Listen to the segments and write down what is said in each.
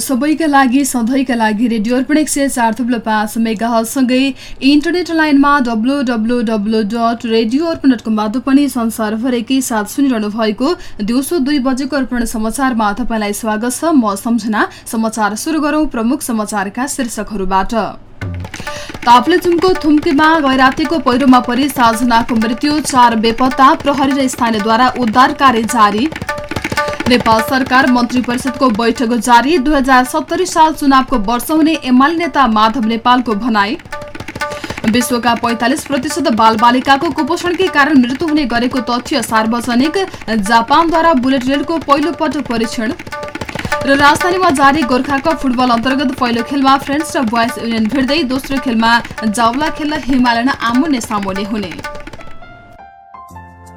सबैका लागि सधैँका लागि रेडियो अर्पण एक सय चार थुप्रो पाँच मेगासँगै इन्टरनेट लाइनमा W W W dot radio Arpan dot कमबाट पनि संसारभरिकै साथ सुनिरहनु भएको दिउँसो दुई बजेको अर्पण समाचारमा तपाईँलाई स्वागत छ। म सम्झना समाचार सुरु गरौँ प्रमुख समाचारका शीर्षकहरूबाट। ताप्लेजुङको थुम्कीमा गैरातीको पहिरोमा परि सातजनाको मृत्यु चार बेपत्ता प्रहरी र स्थानीयद्वारा उद्धार कार्य जारी। नेपाल सरकार मन्त्री परिषदको बैठक जारी दुई हजार सत्तरी साल चुनावको वर्ष हुने एमाले नेता माधव नेपालको भनाई। विश्वका पैंतालिस प्रतिशत बालबालिकाको कुपोषणकै कारण मृत्यु हुने गरेको तथ्य सार्वजनिक जापानद्वारा बुलेट रेलको पहिलो पटक परीक्षण। र राजधानीमा जारी गोर्खा कप फुटबल अन्तर्गत पहिलो खेलमा फ्रेन्ड्स र बोइज युनियन भिड्दै दोस्रो खेलमा जाउला खेल्न हिमालयन आमुन्ने सामुन्ने हुने।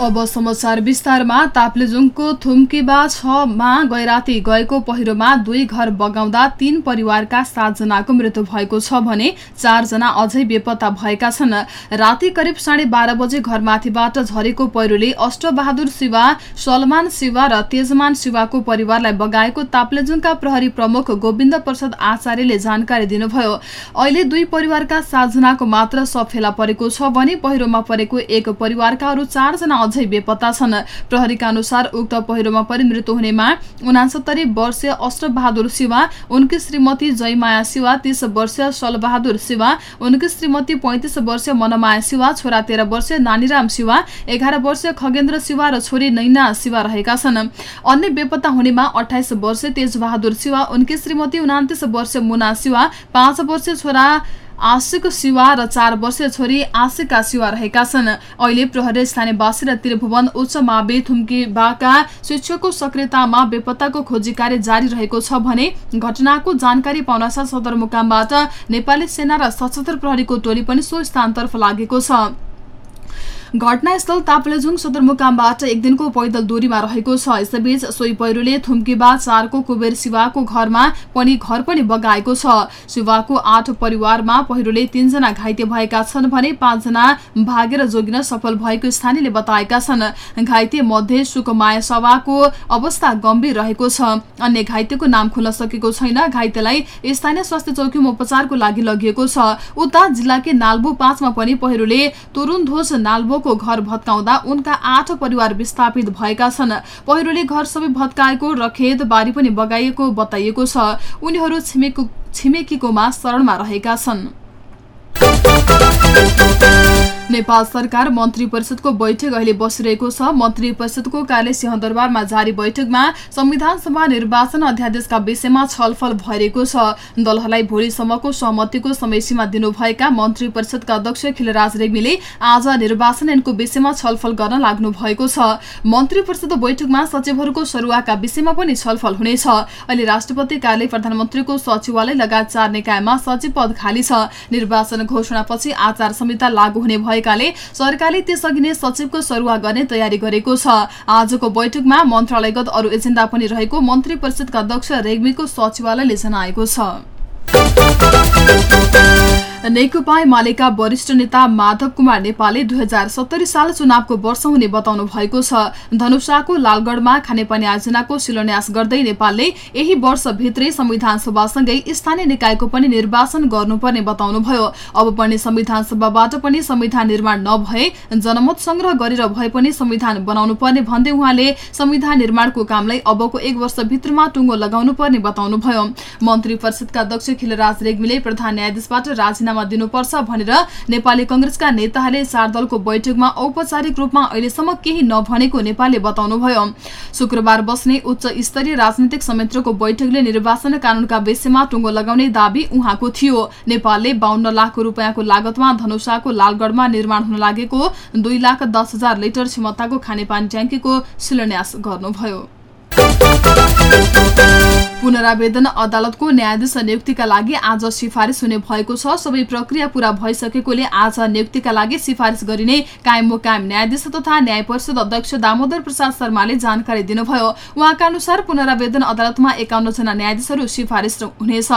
अब समाचार विस्तारमा ताप्लेजुङको थुम्कीबा छमा गैराती गएको पहिरोमा दुई घर बगाउँदा तीन परिवारका सातजनाको मृत्यु भएको छ भने चारजना अझै बेपत्ता भएका छन्। राति करिब साढे बाह्र बजे घरमाथिबाट झरेको पहिरोले अष्टबहादुर शिवा सलमान शिवा र तेजमान शिवाको परिवारलाई बगाएको ताप्लेजुङका प्रहरी प्रमुख गोविन्द प्रसाद आचार्यले जानकारी दिनुभयो। अहिले दुई परिवारका सातजनाको मात्र सब फेला परेको छ भने पहिरोमा परेको एक परिवारका अरू चारजना अझै बेपत्ता छन्। प्रहरीका अनुसार उक्त पहिरोमा परि मृत्यु हुनेमा उनासत्तरी वर्षीय अष्टबहादुर शिवा उनकी श्रीमती जयमाया शिवा तीस वर्षीय सलबहादुर शिवा उनकी श्रीमती पैंतिस वर्षीय मनमाया शिवा छोरा तेह्र वर्षीय नानीराम शिवा एघार वर्षीय खगेन्द्र शिवा र छोरी नैना शिवा रहेका छन्। अन्य बेपत्ता हुनेमा अठाइस वर्षीय तेजबहादुर शिवा उनकी श्रीमती उनातिस वर्षीय मुना शिवा पाँच वर्षीय छोरा आशिक शिवा र चार वर्षीय छोरी आशिका शिवा रहेका छन्। अहिले प्रहरी स्थानीयवासी र त्रिभुवन उच्च मावि थुम्कीबाका शिक्षकको सक्रियतामा बेपत्ताको खोजी कार्य जारी रहेको छ भने घटनाको जानकारी पाउनासाथ सदरमुकामबाट नेपाली सेना र सशस्त्र प्रहरीको टोली पनि सो स्थानतर्फ लागेको छ। घटनास्थल ताप्लेजुङ सदरमुकामबाट एक दिनको पैदल दूरीमा रहेको छ। यसैबीच सोही पहिरोले थुम्कीबा चारको कुबेर शिवाको घरमा पनि घर पनि बगाएको छ। शिवाको आठ परिवारमा पहिरोले तीनजना घाइते भएका छन् भने पाँचजना भागेर जोगिन सफल भएको स्थानीयले बताएका छन्। घाइते मध्ये सुकमाया सवाको अवस्था गम्भीर रहेको छ। अन्य घाइतेको नाम खुल्न सकेको छैन। घाइतेलाई स्थानीय स्वास्थ्य चौकीमा उपचारको लागि लगिएको छ। उता जिल्लाकै नाल्बो पाँचमा पनि पहिरोले तुरुन्धोज नाल्बोको घर भत्काउँदा उनका आठ परिवार विस्थापित भएका छन्। पहिरोले घर सबै भत्काएको र खेत बारी पनि बगाइएको बताइएको छ। उनीहरू छिमेकी छिमेकीकोमा शरणमा रहेका छन्। नेपाल सरकार मन्त्री परिषदको बैठक अहिले बसिरहेको छ। मन्त्री परिषदको कार्य सिंहदरबारमा जारी बैठकमा संविधान सभा निर्वाचन अध्यादेशका विषयमा छलफल भइरहेको छ। दलहरूलाई भोलिसम्मको सहमतिको समयसीमा दिनुभएका मन्त्री परिषदका अध्यक्ष खिलराज रेग्मीले आज निर्वाचन ऐनको विषयमा छलफल गर्न लाग्नु भएको छ। मन्त्री परिषद बैठकमा सचिवहरूको सरुवाका विषयमा पनि छलफल हुनेछ। अहिले राष्ट्रपति कार्यालय प्रधानमन्त्रीको सचिवालय लगायत चार निकायमा सचिव पद खाली छ। निर्वाचन घोषणापछि आचार संहिता लागू हुने भएकाले सरकारले त्यसअघि नै सचिवको सरुवा गर्ने तयारी गरेको छ। आजको बैठकमा मन्त्रालयगत अरू एजेन्डा पनि रहेको मन्त्री परिषदका अध्यक्ष रेग्मीको सचिवालयले जनाएको छ। नेकपा एमालेका वरिष्ठ नेता माधव कुमार नेपालले दुई हजार सत्तरी साल चुनावको वर्ष हुने बताउनु भएको छ। धनुषाको लालगढ़मा खानेपानी आयोजनाको शिलान्यास गर्दै नेपालले यही वर्षभित्रै संविधान सभासँगै स्थानीय निकायको पनि निर्वाचन गर्नुपर्ने बताउनुभयो। अब पनि संविधान सभाबाट पनि संविधान निर्माण नभए जनमत संग्रह गरेर भए पनि संविधान बनाउनु पर्ने भन्दै उहाँले संविधान निर्माणको कामलाई अबको एक वर्षभित्रमा टुङ्गो लगाउनु पर्ने बताउनुभयो। मन्त्री परिषदका अध्यक्ष खिलराज रेग्मीले प्रधान न्यायाधीशबाट राजीनामा दिनुपर्छ भनेर नेपाली कंग्रेसका नेताहरूले चार दलको बैठकमा औपचारिक रूपमा अहिलेसम्म केही नभनेको नेपालले बताउनुभयो। शुक्रबार बस्ने उच्च स्तरीय राजनीतिक संयन्त्रको बैठकले निर्वाचन कानूनका विषयमा टुङ्गो लगाउने दावी उहाँको थियो। नेपालले बाहन्न लाख रुपियाँको लागतमा धनुषाको लालगढ़मा निर्माण हुन लागेको दुई लाख दस हजार लिटर क्षमताको खानेपानी ट्याङ्कीको शिलान्यास गर्नुभयो। पुनरावेदन अदालतको न्यायाधीश नियुक्तिका लागि आज सिफारिस हुने भएको छ। सबै प्रक्रिया पूरा भइसकेकोले आज नियुक्तिका लागि सिफारिस गरिने कायम मुकायम न्यायाधीश तथा न्याय परिषद अध्यक्ष दामोदर प्रसाद शर्माले जानकारी दिनुभयो। उहाँका अनुसार पुनरावेदन अदालतमा एकाउन्न जना न्यायाधीशहरू सिफारिस हुनेछ।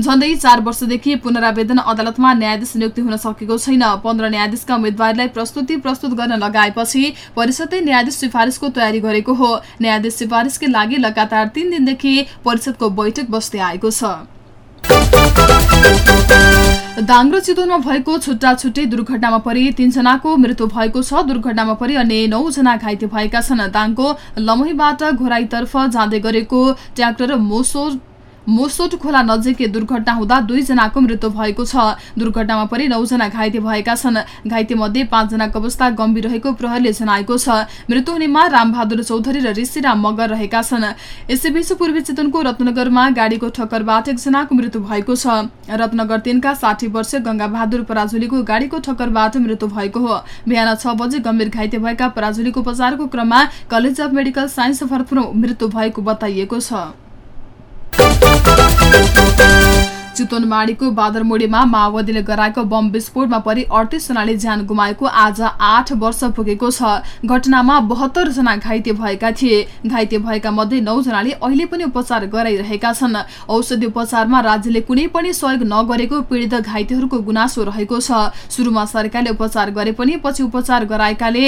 झण्डै चार वर्षदेखि पुनरावेदन अदालतमा न्यायाधीश नियुक्ति हुन सकेको छैन। पन्ध्र न्यायाधीशका उम्मेद्वारलाई प्रस्तुति प्रस्तुत गर्न लगाएपछि परिषदले न्यायाधीश सिफारिसको तयारी गरेको हो। न्यायाधीश सिफारिसकै लागि लगातार तीन दिनदेखि परिषदको बैठक बस्दै आएको छ। दाङ र चितवनमा भएको छुट्टा छुट्टै दुर्घटनामा परि तीनजनाको मृत्यु भएको छ। दुर्घटनामा परि अन्य नौजना घाइते भएका छन्। दाङको लमहीबाट घोराईतर्फ जाँदै गरेको ट्र्याक्टर मोसोर मोसोट खोला नजिकै दुर्घटना हुँदा दुईजनाको मृत्यु भएको छ। दुर्घटनामा परि नौजना घाइते भएका छन्। घाइते मध्ये पाँचजनाको अवस्था गम्भीर रहेको प्रहरीले जनाएको छ। मृत्यु हुनेमा रामबहादुर चौधरी र ऋषिराम मगर रहेका छन्। यसैबीच पूर्वी चितवनको रत्नगरमा गाडीको ठक्करबाट एकजनाको मृत्यु भएको छ। रत्नगर तीनका साठी वर्ष गंगा बहादुर पराजुलीको गाडीको ठक्करबाट मृत्यु भएको हो। बिहान छ बजे गम्भीर घाइते भएका पराजुलीको उपचारको क्रममा college of medical science Bharatpur मृत्यु भएको बताइएको छ। चितवनमाडीको बादरमोडीमा माओवादीले गराएको बम विस्फोटमा परि अडतिस जनाले ज्यान गुमाएको आज आठ वर्ष पुगेको छ। घटनामा बहत्तर जना घाइते भएका थिए। घाइते भएका मध्ये नौ जनाले अहिले पनि उपचार गराइरहेका छन्। औषधि उपचारमा राज्यले कुनै पनि सहयोग नगरेको पीड़ित घाइतेहरूको गुनासो रहेको छ। सुरुमा सरकारले उपचार गरे पनि पछि उपचार गराएकाले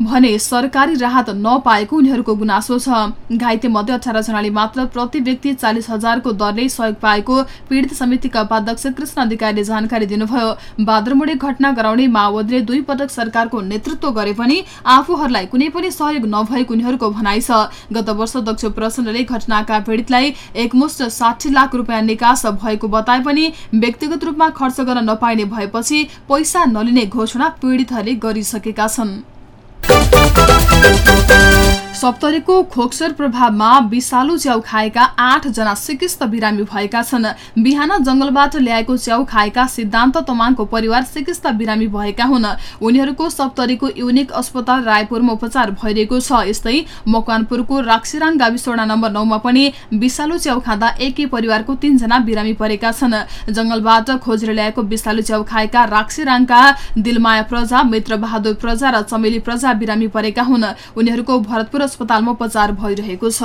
भने सरकारी राहत नपाएको उनीहरूको गुनासो छ। घाइते मध्ये अठार जनाले मात्र प्रति व्यक्ति चालिस हजारको दरले सहयोग पाएको पीड़ित समितिका उपाध्यक्ष कृष्ण अधिकारीले जानकारी दिनुभयो। बाद्रमुडे घटना गराउने माओवादीले दुई पटक सरकारको नेतृत्व गरे पनि आफूहरूलाई कुनै पनि सहयोग नभएको उनीहरूको भनाइ छ। गत वर्ष दक्ष प्रचण्डले घटनाका पीड़ितलाई एकमुष्ट साठी लाख रुपियाँ निकास भएको बताए पनि व्यक्तिगत रूपमा खर्च गर्न नपाइने भएपछि पैसा नलिने घोषणा पीड़ितहरूले गरिसकेका छन्। No. सप्तरीको खोक्सर प्रभावमा विषालु च्याउ खाएका आठ जना सिकिस्त बिरामी भएका छन्। बिहान जंगलबाट ल्याएको च्याउ खाएका सिद्धान्त तमाङको परिवार सिकिस्त बिरामी भएका हुन्। उनीहरूको सप्तरीको युनिक अस्पताल रायपुरमा उपचार भइरहेको छ। यस्तै मकवानपुरको राक्सिराङ गाविस वडा नम्बर नौमा पनि विषालु च्याउ खाँदा एकै परिवारको तीनजना बिरामी परेका छन्। जंगलबाट खोजेर ल्याएको विषालु च्याउ खाएका राक्सिराङका दिलमाया प्रजा मित्र बहादुर प्रजा र चमेली प्रजा बिरामी परेका हुन्। उनीहरूको भरतपुर अस्पतालमा उपचार भइरहेको छ।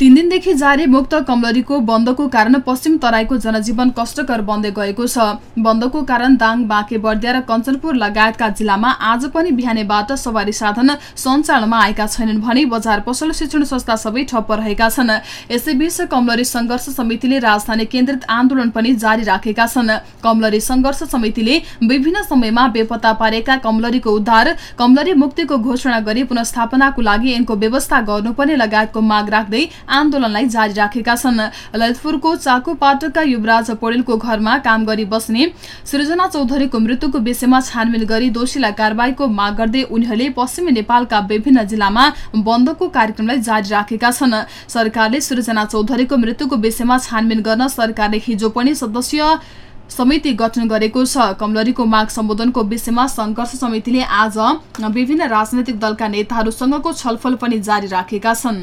तीन दिनदेखि जारी मुक्त कमलरीको बन्दको कारण पश्चिम तराईको जनजीवन कष्टकर बन्दै गएको छ। बन्दको कारण दाङ बाँके बर्दिया र कञ्चनपुर लगायतका जिल्लामा आज पनि बिहानैबाट सवारी साधन सञ्चालनमा आएका छैनन् भने बजार पसल शिक्षण संस्था सबै ठप्प रहेका छन्। यसैबीच कमलरी संघर्ष समितिले राजधानी केन्द्रित आन्दोलन पनि जारी राखेका छन्। कमलरी संघर्ष समितिले विभिन्न समयमा बेपत्ता पारेका कमलरीको उद्धार कमलरी मुक्तिको घोषणा गरी पुनस्थापनाको लागि यिनको व्यवस्था गर्नुपर्ने लगायतको माग राख्दै आन्दोलनलाई जारी राखेका छन्। ललितपुरको चाकु पाटकका युवराज पौडेलको घरमा काम गरी बस्ने सृजना चौधरीको मृत्युको विषयमा छानबिन गरी दोषीलाई कारवाहीको माग गर्दै उनीहरूले पश्चिमी नेपालका विभिन्न जिल्लामा बन्दको कार्यक्रमलाई जारी राखेका छन्। सरकारले सृजना चौधरीको मृत्युको विषयमा छानबिन गर्न सरकारले हिजो पनि सदस्य समिति गठन गरेको छ। कमलरीको माग सम्बोधनको विषयमा संघर्ष समितिले आज विभिन्न राजनैतिक दलका नेताहरूसँगको छलफल पनि जारी राखेका छन्।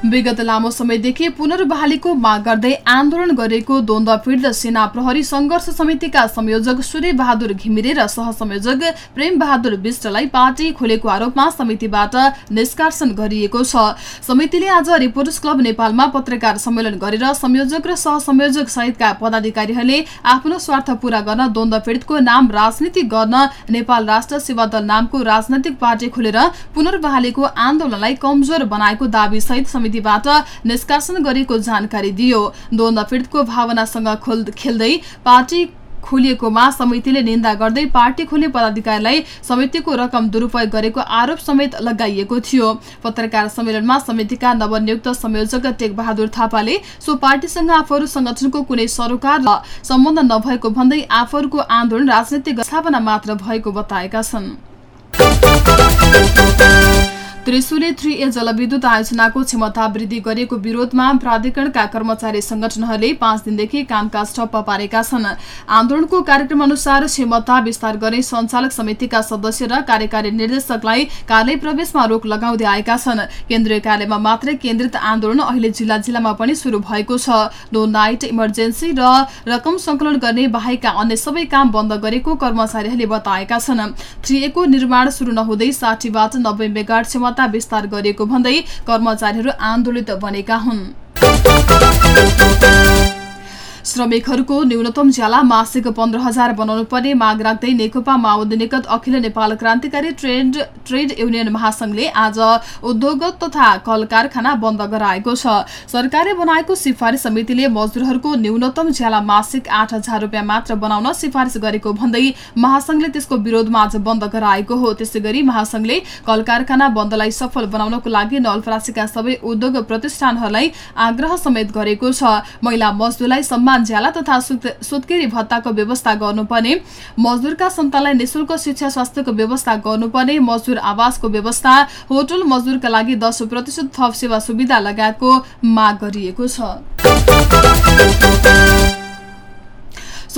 विगत लामो समयदेखि पुनर्बहालीको माग गर्दै आन्दोलन गरेको द्वन्द्व पीडित सेना प्रहरी संघर्ष समितिका संयोजक सूर्य बहादुर घिमिरे र सहसंयोजक प्रेम बहादुर विष्टलाई पार्टी खोलेको आरोपमा समितिबाट निष्कासन गरिएको छ। समितिले आज रिपोर्टर्स क्लब नेपालमा पत्रकार सम्मेलन गरेर संयोजक र सहसंयोजक सहितका पदाधिकारीहरूले आफ्नो स्वार्थ पूरा गर्न द्वन्द्व पीडितको नाम राजनीति गर्न नेपाल राष्ट्र सेवा दल नामको राजनैतिक पार्टी खोलेर पुनर्बहालीको आन्दोलनलाई कमजोर बनाएको दावी सहित समितिबाट निष्कासन गरेको जानकारी दियो। द्वन्द्व पीडितको भावनासँग खेल्दै पार्टी खोलिएकोमा समितिले निन्दा गर्दै पार्टी खोल्ने पदाधिकारीलाई समितिको रकम दुरूपयोग गरेको आरोप समेत लगाइएको थियो। पत्रकार सम्मेलनमा समितिका नवनियुक्त संयोजक टेक बहादुर थापाले सो पार्टीसँग आफूहरू संगठनको कुनै सरोकार र सम्बन्ध नभएको भन्दै आफूहरूको आन्दोलन राजनैतिक स्थापना मात्र भएको बताएका छन्। त्रिशुले थ्री ए जलविद्युत आयोजनाको क्षमता वृद्धि गरेको विरोधमा प्राधिकरणका कर्मचारी संगठनहरूले पाँच दिनदेखि कामकाज ठप्प पारेका छन्। आन्दोलनको कार्यक्रम अनुसार क्षमता विस्तार गर्ने संचालक समितिका सदस्य र कार्यकारी निर्देशकलाई कार्यालय प्रवेशमा रोक लगाउँदै आएका छन्। केन्द्रीय कार्यालयमा मात्रै केन्द्रित आन्दोलन अहिले जिल्ला जिल्लामा पनि शुरू भएको छ। नो नाइट इमर्जेन्सी र रकम संकलन गर्ने बाहेकका अन्य सबै काम बन्द गरेको कर्मचारीहरूले बताएका छन्। थ्री ए को निर्माण शुरू नहुँदै साठीबाट नब्बे मेगाट क्षमता विस्तार गरिएको भन्दै कर्मचारीहरू आन्दोलित बनेका हुन्। श्रमिकहरूको न्यूनतम ज्याला मासिक पन्ध्र हजार बनाउनु पर्ने माग राख्दै नेकपा माओवादी निकट अखिल नेपाल क्रान्तिकारी ट्रेड ट्रेड युनियन महासंघले आज उद्योग तथा कल कारखाना बन्द गराएको छ। सरकारले बनाएको सिफारिस समितिले मजदुरहरूको न्यूनतम ज्याला मासिक आठ हजार रुपियाँ मात्र बनाउन सिफारिस गरेको भन्दै महासंघले त्यसको विरोधमा आज बन्द गराएको हो। त्यसै गरी महासंघले कल कारखाना बन्दलाई सफल बनाउनको लागि नवलपरासीका सबै उद्योग प्रतिष्ठानहरूलाई आग्रह समेत गरेको छ। महिला मजदुरलाई सम्मान ज्याला तथा सुत्केरी भत्ताको व्यवस्था गर्नुपर्ने। मजदुरका सन्तानलाई निशुल्क शिक्षा स्वास्थ्यको व्यवस्था गर्नुपर्ने। मजदुर आवासको व्यवस्था होटल मजदुरका लागि दस प्रतिशत थप सेवा सुविधा लगायतको माग गरिएको छ।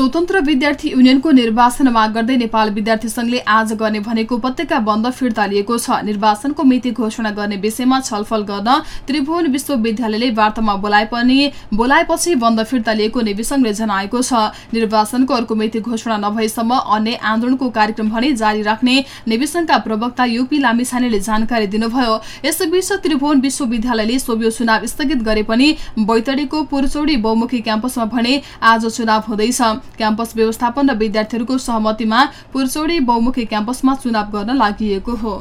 स्वतन्त्र विद्यार्थी युनियनको निर्वाचन माग गर्दै नेपाल विद्यार्थी संघले आज गर्ने भनेको उपत्यका बन्द फिर्ता लिएको छ। निर्वाचनको मिति घोषणा गर्ने विषयमा छलफल गर्न त्रिभुवन विश्वविद्यालयले वार्तामा बोलाए पनि बोलाएपछि बन्द फिर्ता लिएको नेविसंघले जनाएको छ। निर्वाचनको अर्को मिति घोषणा नभएसम्म अन्य आन्दोलनको कार्यक्रम भने जारी राख्ने नेविसंघका प्रवक्ता युपी लामिछानेले जानकारी दिनुभयो। यसैबीच त्रिभुवन विश्वविद्यालयले सोभियो चुनाव स्थगित गरे पनि बैतडीको पुरचौडी बहुमुखी क्याम्पसमा भने आज चुनाव हुँदैछ। क्याम्पस व्यवस्थापन र विद्यार्थीहरूको सहमतिमा पुरचौडी बहुमुखी क्याम्पसमा चुनाव गर्न लागि हो।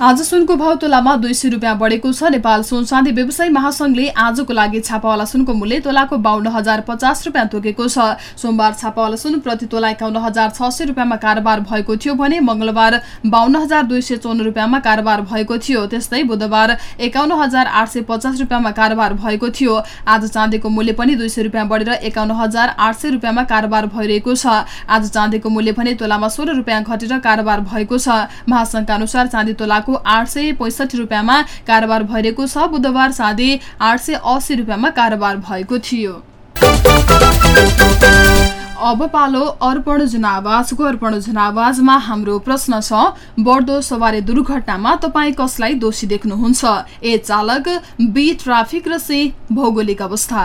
आज सुनको भाउ तोलामा दुई सय रुपियाँ बढेको छ। नेपाल सुन चाँदी व्यवसायी महासंघले आजको लागि छापावाला सुनको मूल्य तोलाको बाहन्न हजार पचास रुपियाँ तोकेको छ। सोमबार छापावाला सुन प्रति तोला एकाउन्न हजार छ सय रुपियाँमा कारोबार भएको थियो भने मंगलबार बाहन्न हजार दुई सय चौन्न रुपियाँमा कारोबार भएको थियो। त्यस्तै बुधबार एकाउन्न हजार आठ सय पचास रुपियाँमा कारोबार भएको थियो। आज चाँदीको मूल्य पनि दुई सय रुपियाँ बढेर एकाउन्न हजार आठ सय रुपियाँमा कारोबार भइरहेको छ। आज चाँदीको मूल्य भने तोलामा सोह्र रुपियाँ घटेर कारोबार भएको छ। महासंघका अनुसार चाँदी तोलाको आठ सय पैँसठी रुपियाँमा कारोबार भइरहेको छ। बुधबार चाँदी आठ सय अस्सी रुपियाँमा कारोबार भएको थियो। अब पालो अर्पण जनावाजको अर्पण जनावाजमा हाम्रो प्रश्न छ बढ्दो सवारी दुर्घटनामा तपाईँ कसलाई दोषी देख्नुहुन्छ? ए चालक बी ट्राफिक र सी भौगोलिक अवस्था।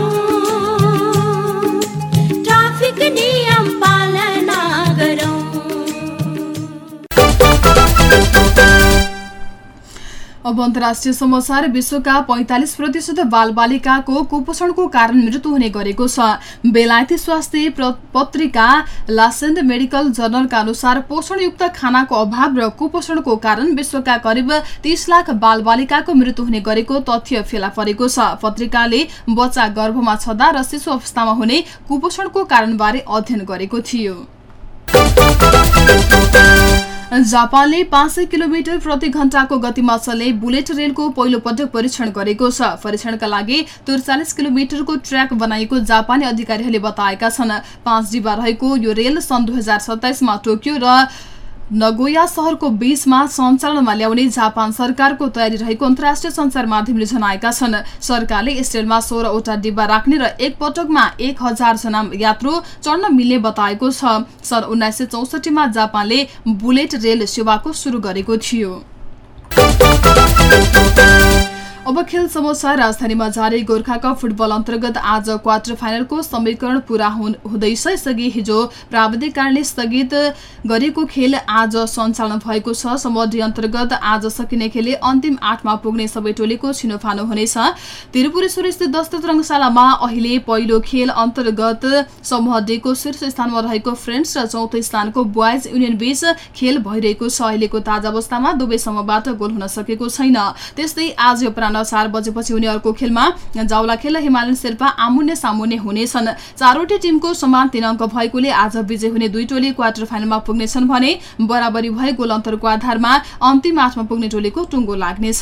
अब अन्तर्राष्ट्रिय समाचार विश्वका पैंतालिस प्रतिशत बालबालिकाको कुपोषणको कारण मृत्यु हुने गरेको छ। बेलायती स्वास्थ्य पत्रिका लासेन्ड मेडिकल जर्नलका अनुसार पोषणयुक्त खानाको अभाव र कुपोषणको कारण विश्वका करिब तीस लाख बालबालिकाको मृत्यु हुने गरेको तथ्य फेला परेको छ। पत्रिकाले बच्चा गर्भमा छँदा र शिशु अवस्थामा हुने कुपोषणको कारणबारे अध्ययन गरेको थियो। जापानले पाँच सय किलोमिटर प्रति घण्टाको गतिमा चल्ने बुलेट रेलको पहिलो पटक परीक्षण गरेको छ। परीक्षणका लागि त्रिचालिस किलोमिटरको ट्र्याक बनाइएको जापानी अधिकारीहरूले बताएका छन्। पाँच डिब्बा रहेको यो रेल सन् दुई हजार सत्ताइसमा टोकियो र नगोया सहरको बीचमा सञ्चालनमा ल्याउने जापान सरकारको तयारी रहेको अन्तर्राष्ट्रिय सञ्चार माध्यमले जनाएका छन्। सरकारले यस रेलमा सोह्रवटा डिब्बा राख्ने र एक पटकमा एक हजार जना यात्रु चढ्न मिल्ने बताएको छ। सन् उन्नाइस सय चौसठीमा जापानले बुलेट रेल सेवाको सुरु गरेको थियो। अब खेल समाचार राजधानीमा जारी गोर्खा कप फुटबल अन्तर्गत आज क्वार्टर फाइनलको समीकरण पूरा हुँदैछ। यसअघि हिजो प्राविधिक कारणले स्थगित गरिएको खेल आज सञ्चालन भएको छ। समूह डी अन्तर्गत आज सकिने खेलले अन्तिम आठमा पुग्ने सबै टोलीको छिनोफानो हुनेछ। त्रिपुरेश्वर स्थित दस्तत रङशालामा अहिले पहिलो खेल अन्तर्गत समूह डीको शीर्ष स्थानमा रहेको फ्रेन्ड्स र चौथो स्थानको बोइज युनियन बीच खेल भइरहेको छ। अहिलेको ताजा अवस्थामा दुवै समूहबाट गोल हुन सकेको छैन। त्यस्तै आज अपराह चार बजेपछि हुने अर्को खेलमा जाउला खेल हिमालयन शेर्पा आमुन्ने सामुन्ने हुनेछन्। चारवटै टिमको समान तीन अङ्क भएकोले आज विजय हुने दुई टोली क्वार्टर फाइनलमा पुग्नेछन् भने बराबरी भए गोल अन्तरको आधारमा अन्तिम आठमा पुग्ने टोलीको टुङ्गो लाग्नेछ।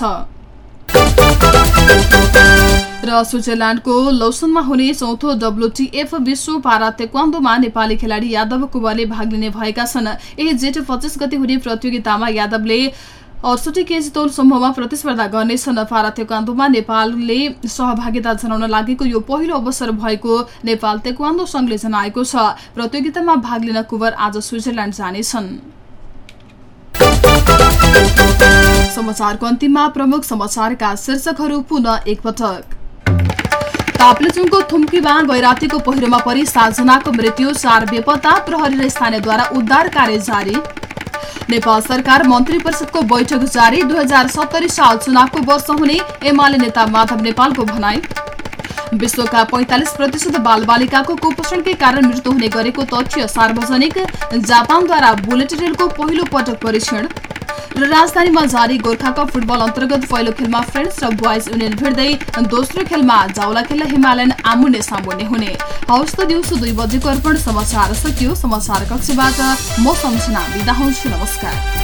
र स्विजरल्याण्डको लौसनमा हुने चौथो डब्लुटिएफ विश्व पारा तेक्वान्दोमा नेपाली खेलाडी यादव कुवरले भाग लिने भएका छन्। यही जेठ पच्चिस गते हुने प्रतियोगितामा यादवले अडसठी केजी तौल समूहमा प्रतिस्पर्धा गर्नेछन् पारा तेक्वान्दोमा नेपालले सहभागिता जनाउन लागेको यो पहिलो अवसर भएको नेपाल तेक्वान्दो संघले जनाएको छ प्रतियोगितामा भाग लिन कुवर आज स्विजरल्याण्ड जानेछन् समाचारको अन्तिममा प्रमुख समाचारका शीर्षकहरू पुनः एकपटक थुम्कीमा गैरातीको पहिरोमा परि सातजनाको मृत्यु चार बेपत्ता प्रहरी र स्थानीयद्वारा उद्धार कार्य जारी नेपाल सरकार मन्त्री परिषदको बैठक जारी दुई हजार सत्तरी साल चुनावको वर्ष हुने एमाले नेता माधव नेपालको भनाई। विश्वका पैंतालिस प्रतिशत बालबालिकाको कुपोषणकै कारण मृत्यु हुने गरेको तथ्य सार्वजनिक। जापानद्वारा बुलेट रेलको पहिलो पटक परीक्षण। र राजधानीमा जारी गोर्खा कप फुटबल अन्तर्गत पहिलो खेलमा फ्रेन्ड्स र बोइज युनियन भिड्दै दोस्रो खेलमा जाउला खेल्दा हिमालयन आमुने सामुन्ने हुने। हवस् त दिउँसो दुई बजेको अर्पण समाचार सकियो समाचार कक्षबाट। म सम्झना बिदा हुन्छु नमस्कार।